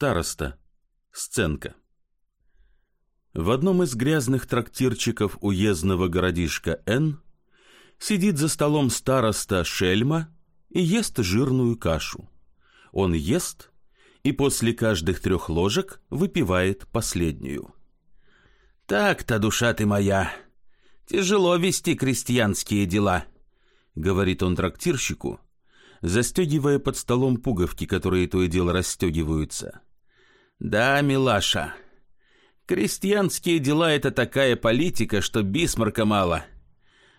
Староста. Сценка. В одном из грязных трактирчиков уездного городишка Н сидит за столом староста Шельма и ест жирную кашу. Он ест и после каждых трех ложек выпивает последнюю. «Так-то, душа ты моя, тяжело вести крестьянские дела», — говорит он трактирщику, застегивая под столом пуговки, которые то и дело расстегиваются. «Да, милаша, крестьянские дела — это такая политика, что бисмарка мало.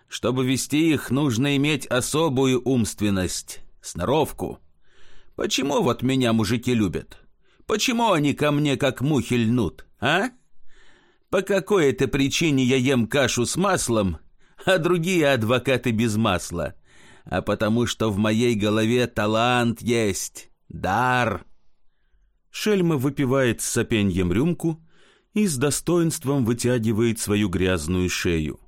Чтобы вести их, нужно иметь особую умственность, сноровку. Почему вот меня мужики любят? Почему они ко мне как мухи льнут, а? По какой это причине я ем кашу с маслом, а другие адвокаты без масла?» а потому что в моей голове талант есть, дар. Шельма выпивает с сопеньем рюмку и с достоинством вытягивает свою грязную шею.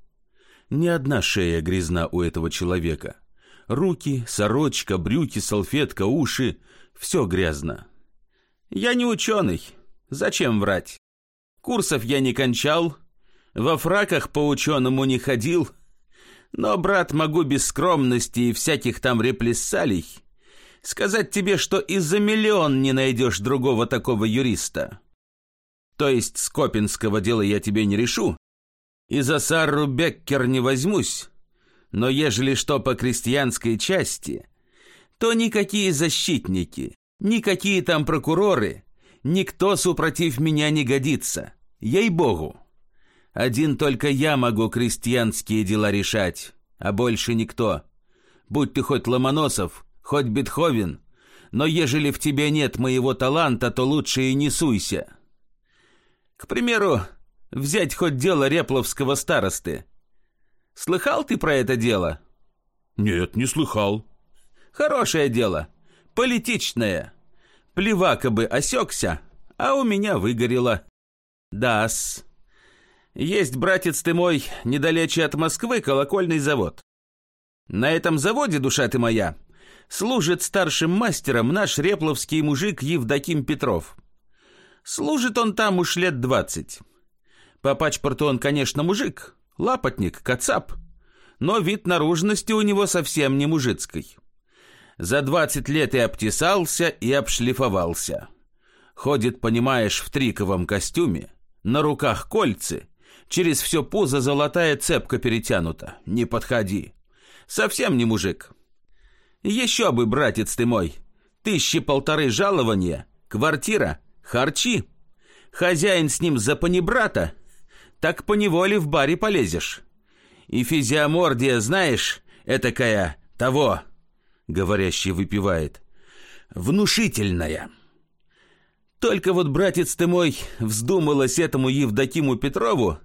Ни одна шея грязна у этого человека. Руки, сорочка, брюки, салфетка, уши — все грязно. Я не ученый. Зачем врать? Курсов я не кончал, во фраках по ученому не ходил — но, брат, могу без скромности и всяких там реплессалей сказать тебе, что и за миллион не найдешь другого такого юриста. То есть Скопинского дела я тебе не решу, и за Сарру Беккер не возьмусь, но ежели что по крестьянской части, то никакие защитники, никакие там прокуроры, никто супротив меня не годится, ей-богу. Один только я могу крестьянские дела решать, а больше никто. Будь ты хоть Ломоносов, хоть Бетховен, но ежели в тебе нет моего таланта, то лучше и не суйся. К примеру, взять хоть дело Репловского старосты. Слыхал ты про это дело? Нет, не слыхал. Хорошее дело, политичное. Плевака бы осекся, а у меня выгорело. Да-с. Есть, братец ты мой, недалече от Москвы колокольный завод. На этом заводе, душа ты моя, служит старшим мастером наш репловский мужик Евдоким Петров. Служит он там уж лет двадцать. По пачпорту он, конечно, мужик, лапотник, кацап, но вид наружности у него совсем не мужицкой. За двадцать лет и обтесался, и обшлифовался. Ходит, понимаешь, в триковом костюме, на руках кольцы — Через все пузо золотая цепка перетянута. Не подходи. Совсем не мужик. Еще бы, братец ты мой. Тысячи полторы жалования, квартира, харчи. Хозяин с ним за панибрата. Так поневоле в баре полезешь. И физиомордия, знаешь, этакая того, говорящий выпивает, внушительная. Только вот, братец ты мой, вздумалось этому Евдокиму Петрову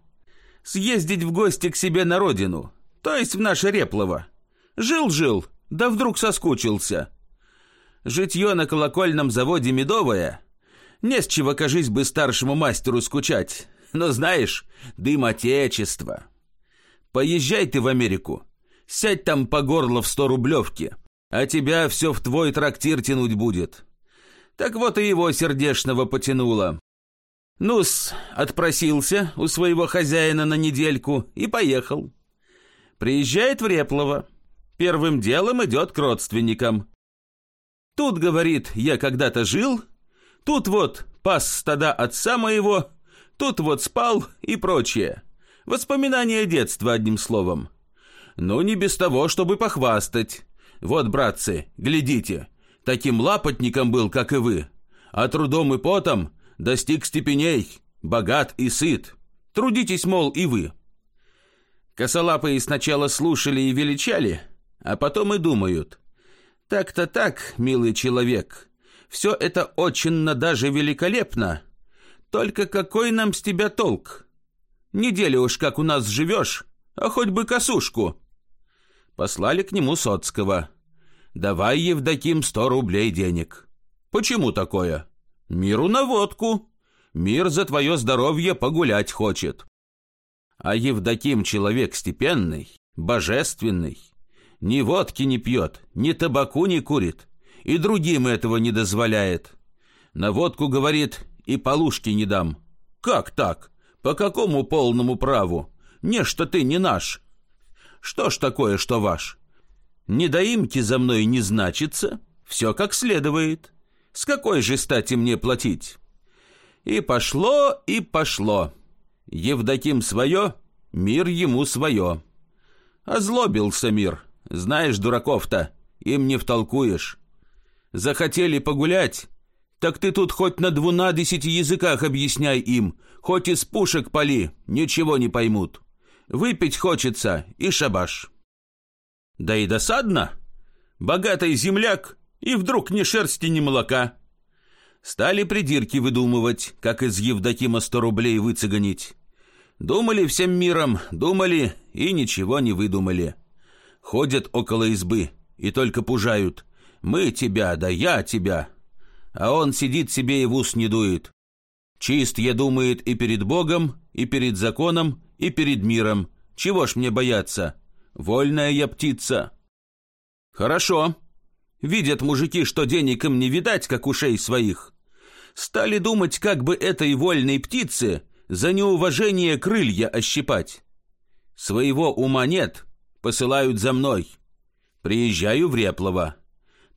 съездить в гости к себе на родину, то есть в наше Реплово. Жил-жил, да вдруг соскучился. Житье на колокольном заводе медовое. Не с чего, кажись бы, старшему мастеру скучать. Но знаешь, дым отечества. Поезжай ты в Америку, сядь там по горло в сто рублевки, а тебя все в твой трактир тянуть будет. Так вот и его сердешного потянуло. Ну-с, отпросился у своего хозяина на недельку и поехал. Приезжает в Реплово. Первым делом идет к родственникам. Тут, говорит, я когда-то жил, тут вот пас стада отца моего, тут вот спал и прочее. Воспоминания детства, одним словом. Ну, не без того, чтобы похвастать. Вот, братцы, глядите, таким лапотником был, как и вы. А трудом и потом достиг степеней, богат и сыт. Трудитесь, мол, и вы. Косолапые сначала слушали и величали, а потом и думают. Так-то так, милый человек, все это очень даже великолепно. Только какой нам с тебя толк? Неделю уж как у нас живешь, а хоть бы косушку. Послали к нему Соцкого. Давай, Евдоким, сто рублей денег. Почему такое? Миру на водку. Мир за твое здоровье погулять хочет. А Евдоким человек степенный, божественный. Ни водки не пьет, ни табаку не курит, и другим этого не дозволяет. На водку, говорит, и полушки не дам. Как так? По какому полному праву? Не, что ты не наш. Что ж такое, что ваш? Недоимки за мной не значится, все как следует. С какой же стати мне платить? И пошло, и пошло. Евдоким свое, мир ему свое. Озлобился мир, знаешь, дураков-то, им не втолкуешь. Захотели погулять, так ты тут хоть на двунадесяти языках объясняй им, хоть из пушек пали, ничего не поймут. Выпить хочется и шабаш. Да и досадно. Богатый земляк, и вдруг ни шерсти, ни молока. Стали придирки выдумывать, как из Евдокима сто рублей выцеганить. Думали всем миром, думали и ничего не выдумали. Ходят около избы и только пужают. Мы тебя, да я тебя. А он сидит себе и в ус не дует. Чист, я думает, и перед Богом, и перед законом, и перед миром. Чего ж мне бояться? Вольная я птица. Хорошо. Видят мужики, что денег им не видать, как ушей своих. Стали думать, как бы этой вольной птице за неуважение крылья ощипать. Своего ума нет, посылают за мной. Приезжаю в Реплово.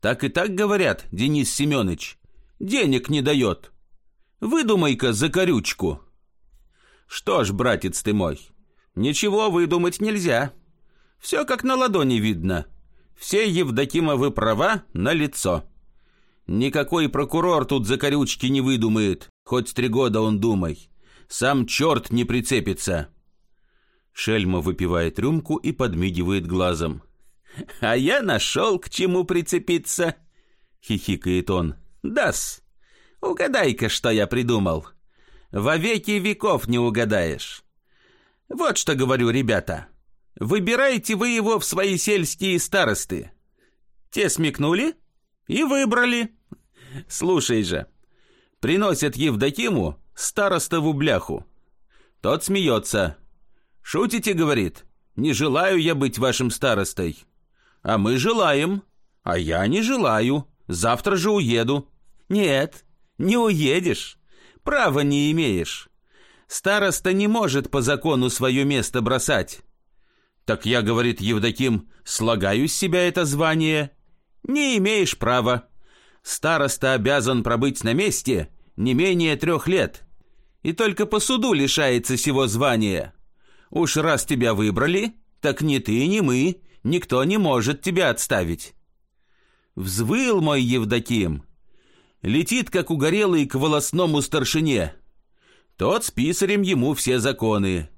Так и так говорят, Денис Семенович. Денег не дает. Выдумай-ка за корючку. Что ж, братец ты мой, ничего выдумать нельзя. Все как на ладони видно. Все Евдокимовы права на лицо. Никакой прокурор тут за корючки не выдумает, хоть три года он думай. Сам черт не прицепится. Шельма выпивает рюмку и подмигивает глазом. «А я нашел, к чему прицепиться!» — хихикает он. «Да-с, угадай-ка, что я придумал. Во веки веков не угадаешь. Вот что говорю, ребята. Выбирайте вы его в свои сельские старосты. Те смекнули и выбрали. Слушай же, приносят Евдокиму старостову бляху. Тот смеется. «Шутите, — говорит, — не желаю я быть вашим старостой. А мы желаем, а я не желаю, завтра же уеду. Нет, не уедешь, права не имеешь. Староста не может по закону свое место бросать. Так я, говорит Евдоким, слагаю с себя это звание. Не имеешь права. Староста обязан пробыть на месте не менее трех лет. И только по суду лишается сего звания. Уж раз тебя выбрали, так ни ты, ни мы, никто не может тебя отставить. Взвыл мой Евдоким. Летит, как угорелый, к волосному старшине. Тот с писарем ему все законы.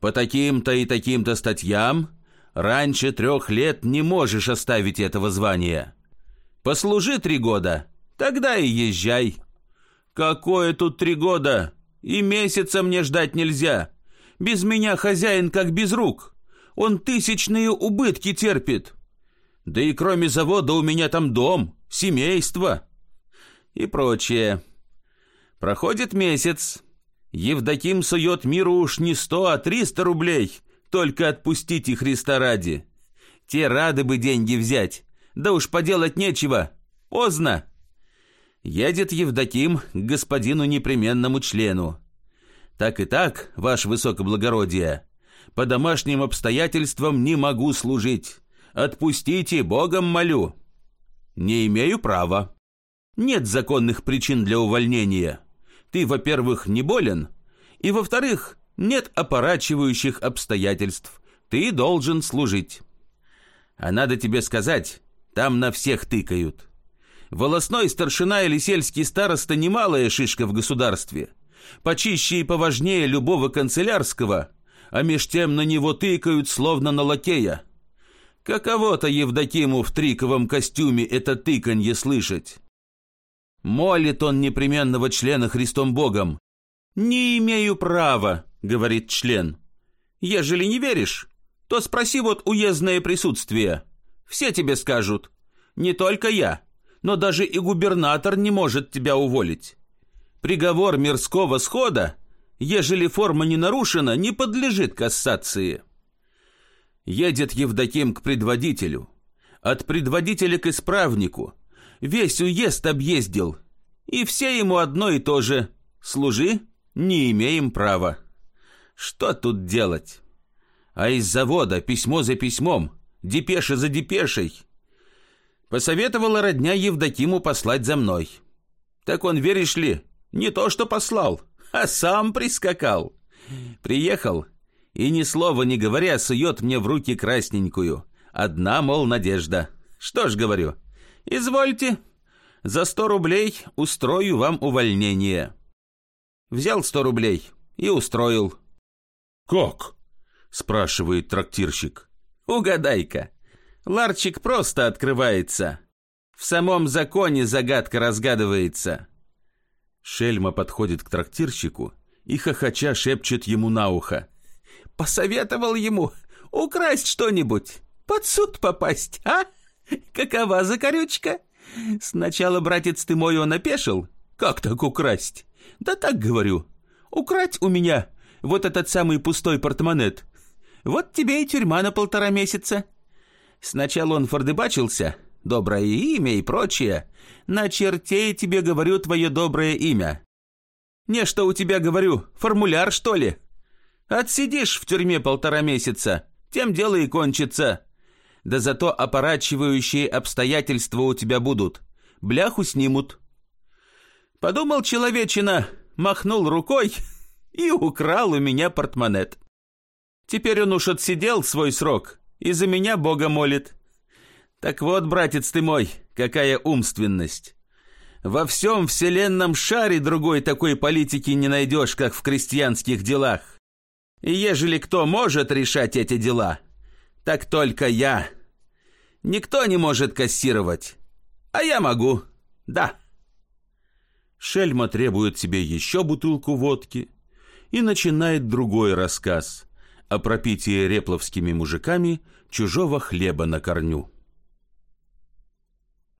По таким-то и таким-то статьям раньше трех лет не можешь оставить этого звания. Послужи три года, тогда и езжай. Какое тут три года? И месяца мне ждать нельзя. Без меня хозяин как без рук. Он тысячные убытки терпит. Да и кроме завода у меня там дом, семейство и прочее. Проходит месяц. Евдоким сует миру уж не сто, а триста рублей. Только отпустите Христа ради. Те рады бы деньги взять. Да уж поделать нечего. Поздно. Едет Евдоким к господину непременному члену. Так и так, ваше высокоблагородие, по домашним обстоятельствам не могу служить. Отпустите, Богом молю. Не имею права. Нет законных причин для увольнения. Ты, во-первых, не болен, и, во-вторых, нет опорачивающих обстоятельств. Ты должен служить. А надо тебе сказать, там на всех тыкают. Волосной старшина или сельский староста немалая шишка в государстве. Почище и поважнее любого канцелярского, а меж тем на него тыкают, словно на лакея. Каково-то Евдокиму в триковом костюме это тыканье слышать. Молит он непременного члена Христом Богом. «Не имею права», — говорит член. «Ежели не веришь, то спроси вот уездное присутствие. Все тебе скажут. Не только я, но даже и губернатор не может тебя уволить. Приговор мирского схода, ежели форма не нарушена, не подлежит кассации». Едет Евдоким к предводителю. От предводителя к исправнику — Весь уезд объездил. И все ему одно и то же. Служи, не имеем права. Что тут делать? А из завода письмо за письмом, депеша за депешей. Посоветовала родня Евдокиму послать за мной. Так он, веришь ли, не то что послал, а сам прискакал. Приехал и ни слова не говоря сует мне в руки красненькую. Одна, мол, надежда. Что ж, говорю, извольте, за сто рублей устрою вам увольнение. Взял сто рублей и устроил. «Как?» — спрашивает трактирщик. «Угадай-ка, ларчик просто открывается. В самом законе загадка разгадывается». Шельма подходит к трактирщику и хохоча шепчет ему на ухо. «Посоветовал ему украсть что-нибудь, под суд попасть, а? Какова закорючка? Сначала, братец ты мой, он опешил. Как так украсть? Да так говорю. Украть у меня вот этот самый пустой портмонет. Вот тебе и тюрьма на полтора месяца. Сначала он фордыбачился, доброе имя и прочее. На чертей тебе говорю твое доброе имя. Не, что у тебя говорю, формуляр, что ли? Отсидишь в тюрьме полтора месяца, тем дело и кончится. Да зато опорачивающие обстоятельства у тебя будут. Бляху снимут. Подумал человечина, махнул рукой и украл у меня портмонет. Теперь он уж отсидел свой срок и за меня Бога молит. Так вот, братец ты мой, какая умственность. Во всем вселенном шаре другой такой политики не найдешь, как в крестьянских делах. И ежели кто может решать эти дела, так только я. Никто не может кассировать, а я могу, да. Шельма требует себе еще бутылку водки и начинает другой рассказ о пропитии репловскими мужиками чужого хлеба на корню.